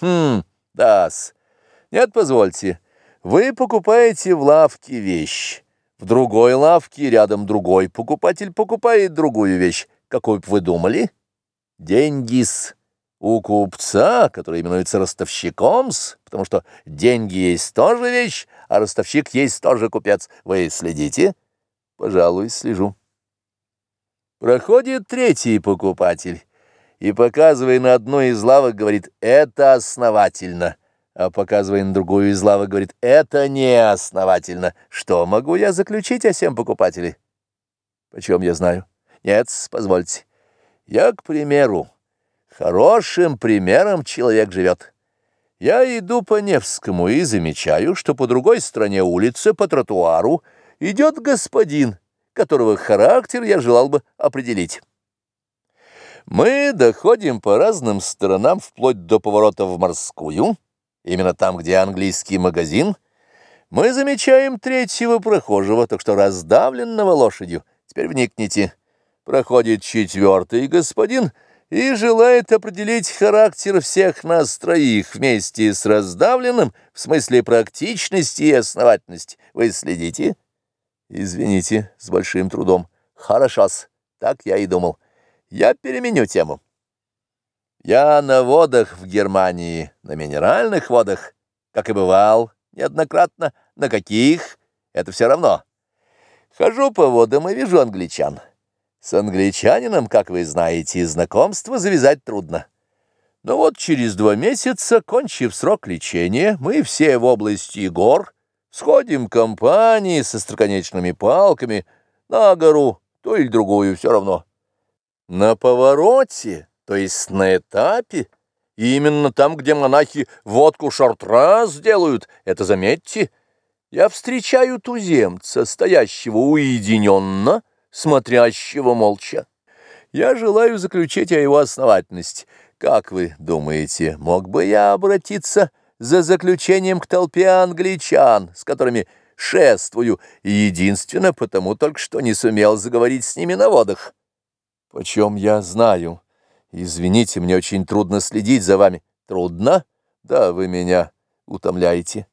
Хм, да-с. Нет, позвольте. Вы покупаете в лавке вещь. В другой лавке рядом другой покупатель покупает другую вещь. Какую бы вы думали? Деньги-с. У купца, который именуется ростовщиком-с, потому что деньги есть тоже вещь, а ростовщик есть тоже купец. Вы следите? Пожалуй, слежу. Проходит третий покупатель и, показывая на одну из лавок, говорит «это основательно», а показывая на другую из лавок, говорит «это неосновательно». Что могу я заключить о всем покупателе? Почем я знаю? Нет, позвольте. Я, к примеру, хорошим примером человек живет. Я иду по Невскому и замечаю, что по другой стороне улицы, по тротуару, идет господин, которого характер я желал бы определить. Мы доходим по разным сторонам вплоть до поворота в морскую, именно там, где английский магазин. Мы замечаем третьего прохожего, так что раздавленного лошадью. Теперь вникните. Проходит четвертый господин и желает определить характер всех нас троих вместе с раздавленным в смысле практичности и основательности. Вы следите? Извините, с большим трудом. Хорошо-с, так я и думал. Я переменю тему. Я на водах в Германии, на минеральных водах, как и бывал неоднократно, на каких, это все равно. Хожу по водам и вижу англичан. С англичанином, как вы знаете, знакомство завязать трудно. Но вот через два месяца, кончив срок лечения, мы все в области гор, Сходим компании со строконечными палками на гору, то или другую, все равно. На повороте, то есть на этапе, именно там, где монахи водку шартра сделают, это заметьте, я встречаю туземца, стоящего уединенно, смотрящего молча. Я желаю заключить о его основательности. Как вы думаете, мог бы я обратиться за заключением к толпе англичан, с которыми шествую, и единственно потому только что не сумел заговорить с ними на водах. Почем я знаю? Извините, мне очень трудно следить за вами. Трудно? Да, вы меня утомляете.